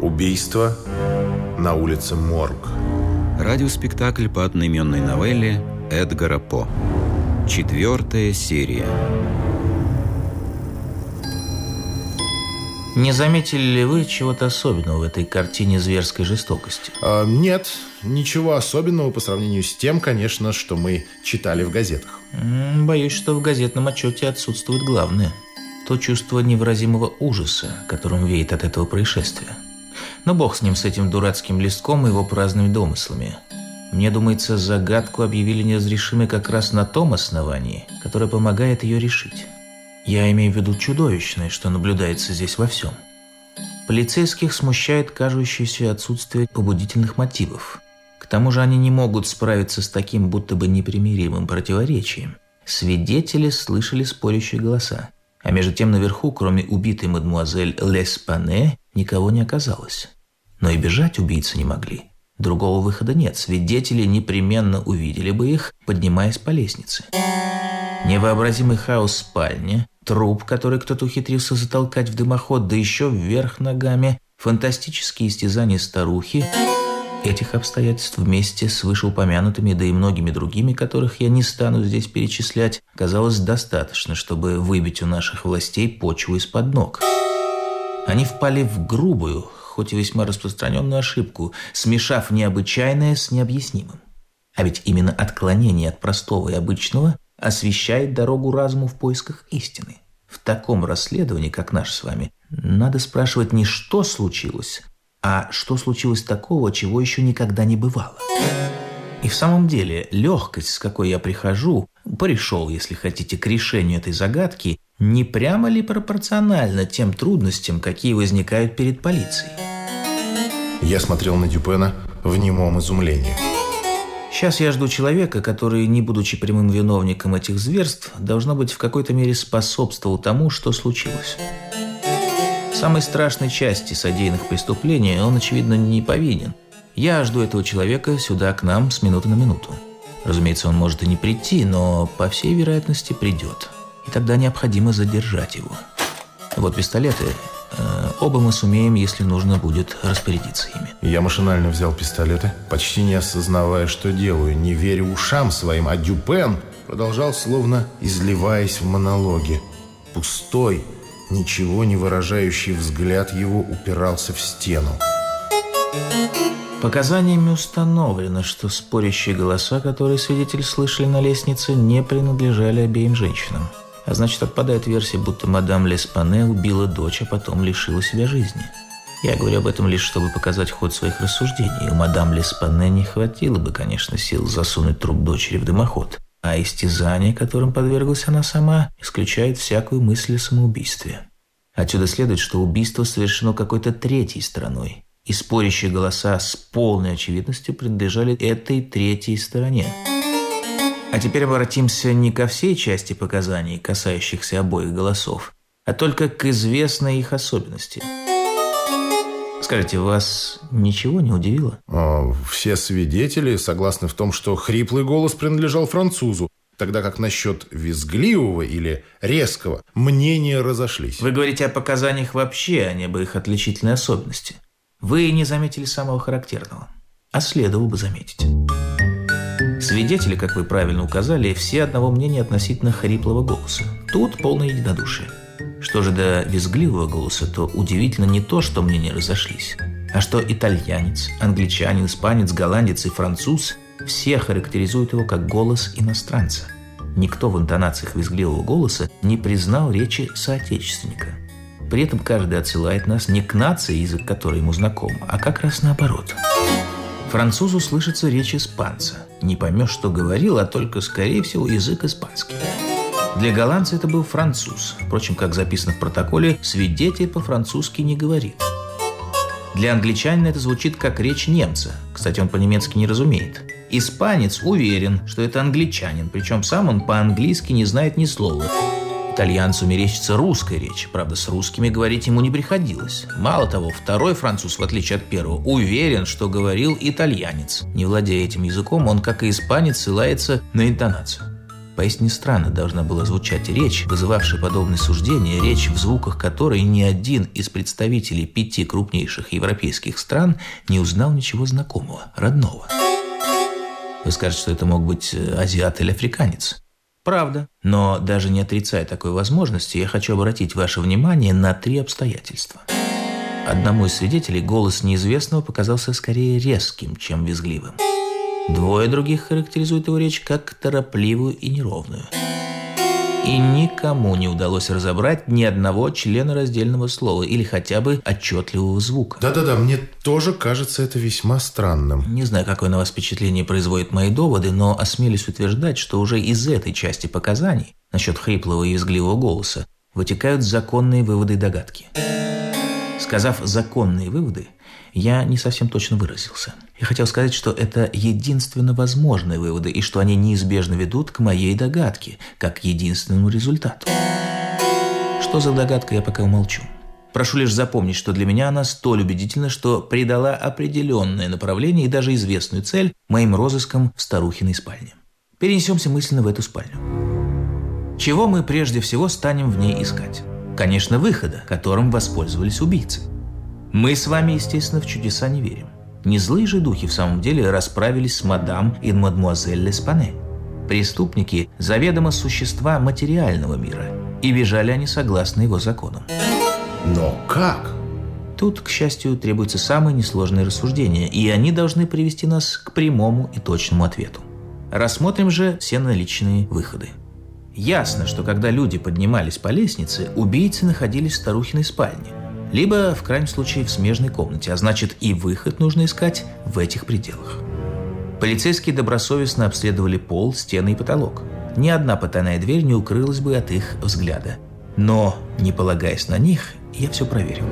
Убийство на улице Морг. Радиоспектакль по одноименной новелле Эдгара По. Четвертая серия. Не заметили ли вы чего-то особенного в этой картине зверской жестокости? А, нет, ничего особенного по сравнению с тем, конечно, что мы читали в газетах. Боюсь, что в газетном отчете отсутствует главное. То чувство невыразимого ужаса, которым веет от этого происшествия. Но бог с ним, с этим дурацким листком и его праздными домыслами. Мне думается, загадку объявили неразрешимой как раз на том основании, которое помогает ее решить. Я имею в виду чудовищное, что наблюдается здесь во всем. Полицейских смущает кажущееся отсутствие побудительных мотивов. К тому же они не могут справиться с таким будто бы непримиримым противоречием. Свидетели слышали спорящие голоса. А между тем наверху, кроме убитой мадмуазель Леспане, никого не оказалось. Но и бежать убийцы не могли. Другого выхода нет. Свидетели непременно увидели бы их, поднимаясь по лестнице. Невообразимый хаос в спальне, труп, который кто-то ухитрился затолкать в дымоход, да еще вверх ногами, фантастические истязания старухи. Этих обстоятельств вместе с вышеупомянутыми, да и многими другими, которых я не стану здесь перечислять, казалось достаточно, чтобы выбить у наших властей почву из-под ног. Они впали в грубую, хоть и весьма распространенную ошибку, смешав необычайное с необъяснимым. А ведь именно отклонение от простого и обычного освещает дорогу разуму в поисках истины. В таком расследовании, как наш с вами, надо спрашивать не что случилось, а что случилось такого, чего еще никогда не бывало. И в самом деле, легкость, с какой я прихожу, пришел, если хотите, к решению этой загадки, не прямо ли пропорционально тем трудностям, какие возникают перед полицией? Я смотрел на Дюпена в немом изумлении. Сейчас я жду человека, который, не будучи прямым виновником этих зверств, должно быть в какой-то мере способствовал тому, что случилось. Самой страшной части содеянных преступлений он, очевидно, не повинен. Я жду этого человека сюда к нам с минуты на минуту. Разумеется, он может и не прийти, но, по всей вероятности, придет. И тогда необходимо задержать его. Вот пистолеты. Э, оба мы сумеем, если нужно будет, распорядиться ими. Я машинально взял пистолеты, почти не осознавая, что делаю, не веря ушам своим, а Дюпен продолжал, словно изливаясь в монологе. Пустой, ничего не выражающий взгляд его упирался в стену. Показаниями установлено, что спорящие голоса, которые свидетели слышали на лестнице, не принадлежали обеим женщинам. А значит, отпадает версия, будто мадам Леспане убила дочь, а потом лишила себя жизни. Я говорю об этом лишь, чтобы показать ход своих рассуждений. У мадам Леспане не хватило бы, конечно, сил засунуть труп дочери в дымоход. А истязание, которым подверглась она сама, исключает всякую мысль о самоубийстве. Отсюда следует, что убийство совершено какой-то третьей стороной. И спорящие голоса с полной очевидностью принадлежали этой третьей стороне. А теперь обратимся не ко всей части показаний, касающихся обоих голосов, а только к известной их особенности. Скажите, вас ничего не удивило? А, все свидетели согласны в том, что хриплый голос принадлежал французу, тогда как насчет визгливого или резкого мнения разошлись. Вы говорите о показаниях вообще, а не об их отличительной особенности. Вы не заметили самого характерного, а следовало бы заметить. Свидетели, как вы правильно указали, все одного мнения относительно хриплого голоса. Тут полное единодушие. Что же до визгливого голоса, то удивительно не то, что мнения разошлись, а что итальянец, англичанин, испанец, голландец и француз все характеризуют его как голос иностранца. Никто в интонациях визгливого голоса не признал речи соотечественника. При этом каждый отсылает нас не к нации, язык которой ему знаком, а как раз наоборот. Французу слышится речь испанца. Не поймешь, что говорил, а только, скорее всего, язык испанский. Для голландца это был француз. Впрочем, как записано в протоколе, свидетель по-французски не говорит. Для англичанина это звучит как речь немца. Кстати, он по-немецки не разумеет. Испанец уверен, что это англичанин, причем сам он по-английски не знает ни слова. Итальянцу мерещится русская речь, правда, с русскими говорить ему не приходилось. Мало того, второй француз, в отличие от первого, уверен, что говорил итальянец. Не владея этим языком, он, как и испанец, ссылается на интонацию. Поистине странно должна была звучать речь, вызывавшая подобные суждения, речь, в звуках которой ни один из представителей пяти крупнейших европейских стран не узнал ничего знакомого, родного. Вы скажете, что это мог быть э, азиат или африканец. Правда. Но даже не отрицая такой возможности, я хочу обратить ваше внимание на три обстоятельства. Одному из свидетелей голос неизвестного показался скорее резким, чем визгливым. Двое других характеризуют его речь как торопливую и неровную. И никому не удалось разобрать ни одного члена раздельного слова или хотя бы отчетливого звука. Да-да-да, мне тоже кажется это весьма странным. Не знаю, какое на вас впечатление производят мои доводы, но осмелюсь утверждать, что уже из этой части показаний насчет хриплого и визгливого голоса вытекают законные выводы и догадки. Сказав «законные выводы», я не совсем точно выразился. Я хотел сказать, что это единственно возможные выводы и что они неизбежно ведут к моей догадке, как к единственному результату. Что за догадка, я пока умолчу. Прошу лишь запомнить, что для меня она столь убедительна, что придала определенное направление и даже известную цель моим розыскам в старухиной спальне. Перенесемся мысленно в эту спальню. Чего мы прежде всего станем в ней искать? Конечно, выхода, которым воспользовались убийцы – мы с вами, естественно, в чудеса не верим. Не злые же духи в самом деле расправились с мадам и мадмуазель Леспане. Преступники – заведомо существа материального мира, и бежали они согласно его законам. Но как? Тут, к счастью, требуется самое несложное рассуждение, и они должны привести нас к прямому и точному ответу. Рассмотрим же все наличные выходы. Ясно, что когда люди поднимались по лестнице, убийцы находились в старухиной спальне – либо, в крайнем случае, в смежной комнате, а значит и выход нужно искать в этих пределах. Полицейские добросовестно обследовали пол, стены и потолок. Ни одна потайная дверь не укрылась бы от их взгляда. Но, не полагаясь на них, я все проверил.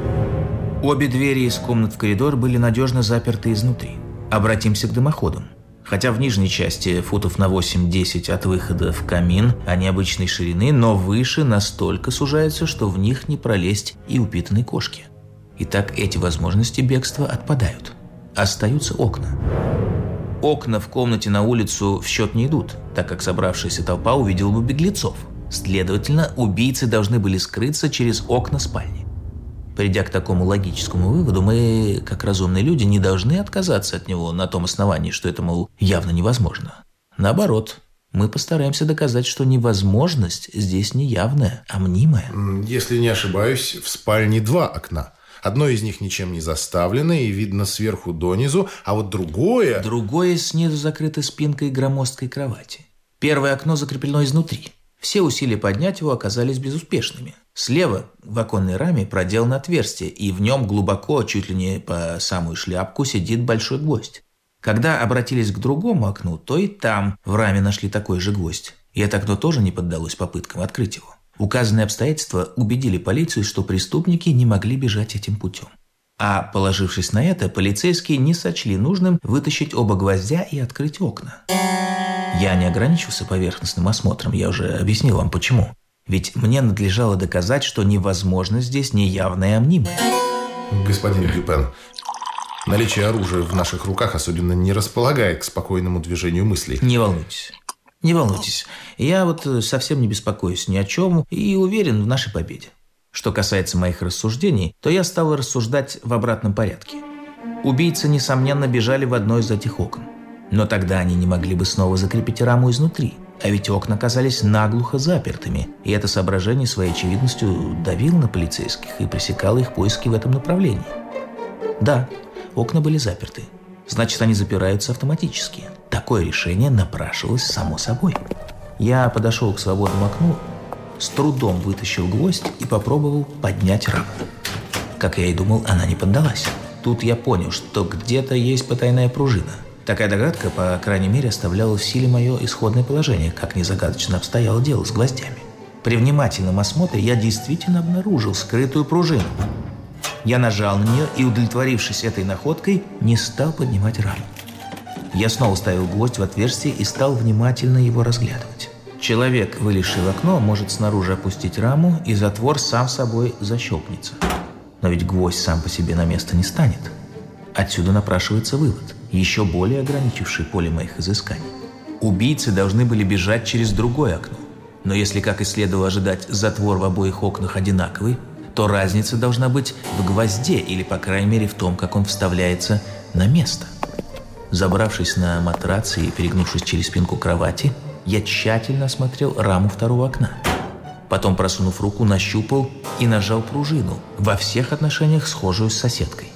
Обе двери из комнат в коридор были надежно заперты изнутри. Обратимся к дымоходам. Хотя в нижней части футов на 8-10 от выхода в камин они обычной ширины, но выше настолько сужаются, что в них не пролезть и упитанной кошки. Итак, эти возможности бегства отпадают. Остаются окна. Окна в комнате на улицу в счет не идут, так как собравшаяся толпа увидела бы беглецов. Следовательно, убийцы должны были скрыться через окна спальни. Придя к такому логическому выводу, мы, как разумные люди, не должны отказаться от него на том основании, что это, мол, явно невозможно. Наоборот, мы постараемся доказать, что невозможность здесь не явная, а мнимая. Если не ошибаюсь, в спальне два окна. Одно из них ничем не заставлено и видно сверху донизу, а вот другое... Другое снизу закрыто спинкой громоздкой кровати. Первое окно закреплено изнутри. Все усилия поднять его оказались безуспешными. Слева в оконной раме проделано отверстие, и в нем глубоко, чуть ли не по самую шляпку, сидит большой гвоздь. Когда обратились к другому окну, то и там в раме нашли такой же гвоздь. И это окно тоже не поддалось попыткам открыть его. Указанные обстоятельства убедили полицию, что преступники не могли бежать этим путем. А положившись на это, полицейские не сочли нужным вытащить оба гвоздя и открыть окна. Я не ограничился поверхностным осмотром, я уже объяснил вам почему. Ведь мне надлежало доказать, что невозможно здесь неявное амнимое. Господин Дюпен, наличие оружия в наших руках особенно не располагает к спокойному движению мыслей. Не волнуйтесь. Не волнуйтесь. Я вот э, совсем не беспокоюсь ни о чем и уверен в нашей победе. Что касается моих рассуждений, то я стал рассуждать в обратном порядке. Убийцы, несомненно, бежали в одно из этих окон. Но тогда они не могли бы снова закрепить раму изнутри – а ведь окна оказались наглухо запертыми, и это соображение своей очевидностью давило на полицейских и пресекало их поиски в этом направлении. Да, окна были заперты. Значит, они запираются автоматически. Такое решение напрашивалось само собой. Я подошел к свободному окну, с трудом вытащил гвоздь и попробовал поднять раму. Как я и думал, она не поддалась. Тут я понял, что где-то есть потайная пружина – Такая догадка, по крайней мере, оставляла в силе мое исходное положение, как незагадочно обстояло дело с гвоздями. При внимательном осмотре я действительно обнаружил скрытую пружину. Я нажал на нее и, удовлетворившись этой находкой, не стал поднимать раму. Я снова ставил гвоздь в отверстие и стал внимательно его разглядывать. Человек, вылезший в окно, может снаружи опустить раму, и затвор сам собой защелкнется. Но ведь гвоздь сам по себе на место не станет. Отсюда напрашивается вывод еще более ограничивший поле моих изысканий. Убийцы должны были бежать через другое окно. Но если, как и следовало ожидать, затвор в обоих окнах одинаковый, то разница должна быть в гвозде или, по крайней мере, в том, как он вставляется на место. Забравшись на матрац и перегнувшись через спинку кровати, я тщательно осмотрел раму второго окна. Потом, просунув руку, нащупал и нажал пружину, во всех отношениях схожую с соседкой.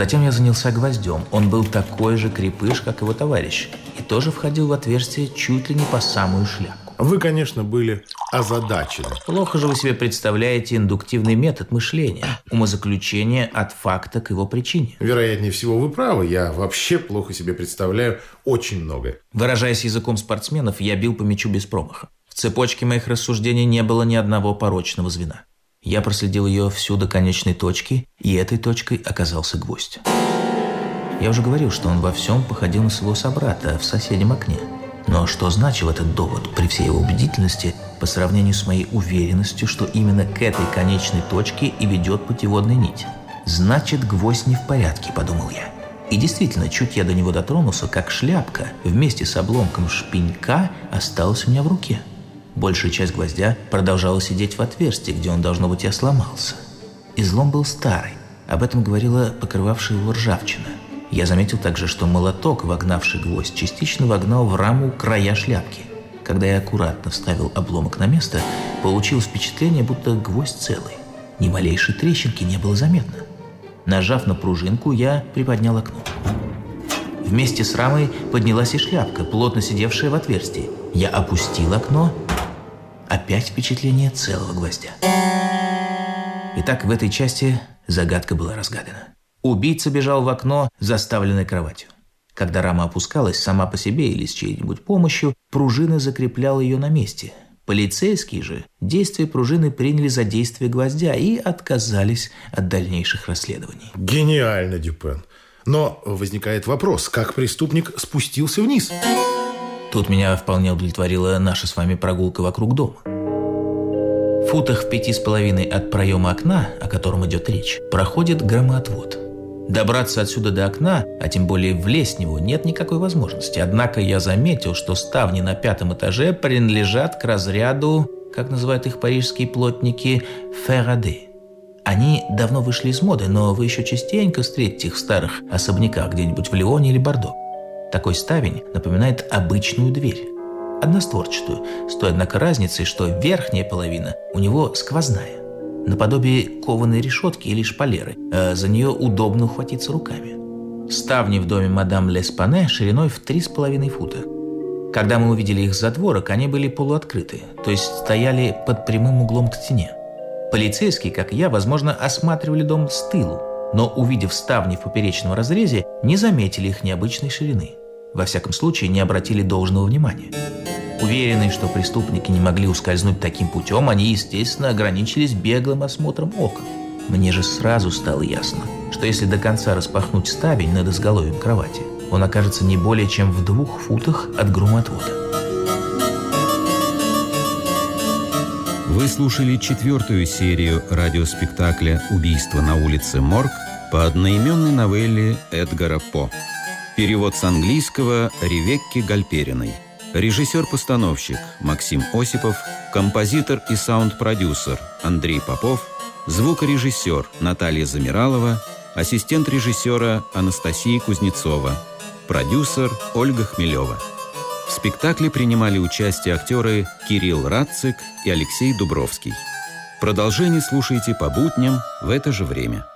Затем я занялся гвоздем. Он был такой же крепыш, как его товарищ, и тоже входил в отверстие чуть ли не по самую шляпку. Вы, конечно, были озадачены. Плохо же вы себе представляете индуктивный метод мышления, умозаключение от факта к его причине. Вероятнее всего, вы правы. Я вообще плохо себе представляю очень многое. Выражаясь языком спортсменов, я бил по мячу без промаха. В цепочке моих рассуждений не было ни одного порочного звена. Я проследил ее всю до конечной точки, и этой точкой оказался гвоздь. Я уже говорил, что он во всем походил на своего собрата в соседнем окне. Но что значил этот довод при всей его убедительности по сравнению с моей уверенностью, что именно к этой конечной точке и ведет путеводная нить? Значит, гвоздь не в порядке, подумал я. И действительно, чуть я до него дотронулся, как шляпка вместе с обломком шпинька осталась у меня в руке. Большая часть гвоздя продолжала сидеть в отверстии, где он, должно быть, и сломался. Излом был старый. Об этом говорила покрывавшая его ржавчина. Я заметил также, что молоток, вогнавший гвоздь, частично вогнал в раму края шляпки. Когда я аккуратно вставил обломок на место, получилось впечатление, будто гвоздь целый. Ни малейшей трещинки не было заметно. Нажав на пружинку, я приподнял окно. Вместе с рамой поднялась и шляпка, плотно сидевшая в отверстии. Я опустил окно. Опять впечатление целого гвоздя. Итак, в этой части загадка была разгадана. Убийца бежал в окно, заставленное кроватью. Когда рама опускалась сама по себе или с чьей-нибудь помощью, пружина закрепляла ее на месте. Полицейские же действия пружины приняли за действие гвоздя и отказались от дальнейших расследований. Гениально, Дюпен. Но возникает вопрос, как преступник спустился вниз? Тут меня вполне удовлетворила наша с вами прогулка вокруг дома футах в пяти с половиной от проема окна, о котором идет речь, проходит громоотвод. Добраться отсюда до окна, а тем более влезть в него, нет никакой возможности. Однако я заметил, что ставни на пятом этаже принадлежат к разряду, как называют их парижские плотники, ферраде. Они давно вышли из моды, но вы еще частенько встретите их в старых особняках где-нибудь в Лионе или Бордо. Такой ставень напоминает обычную дверь одностворчатую, с той, однако, разницей, что верхняя половина у него сквозная, наподобие кованой решетки или шпалеры, а за нее удобно ухватиться руками. Ставни в доме мадам Леспане шириной в три с половиной фута. Когда мы увидели их за дворок, они были полуоткрыты, то есть стояли под прямым углом к стене. Полицейские, как я, возможно, осматривали дом с тылу, но, увидев ставни в поперечном разрезе, не заметили их необычной ширины. Во всяком случае, не обратили должного внимания. Уверенные, что преступники не могли ускользнуть таким путем, они, естественно, ограничились беглым осмотром окон. Мне же сразу стало ясно, что если до конца распахнуть ставень над изголовьем кровати, он окажется не более чем в двух футах от громотвода. Вы слушали четвертую серию радиоспектакля «Убийство на улице Морг» по одноименной новелле Эдгара По. Перевод с английского Ревекки Гальпериной. Режиссер-постановщик Максим Осипов, композитор и саунд-продюсер Андрей Попов, звукорежиссер Наталья Замиралова, ассистент режиссера Анастасия Кузнецова, продюсер Ольга Хмелева. В спектакле принимали участие актеры Кирилл Радцик и Алексей Дубровский. Продолжение слушайте по будням в это же время.